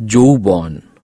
جوبون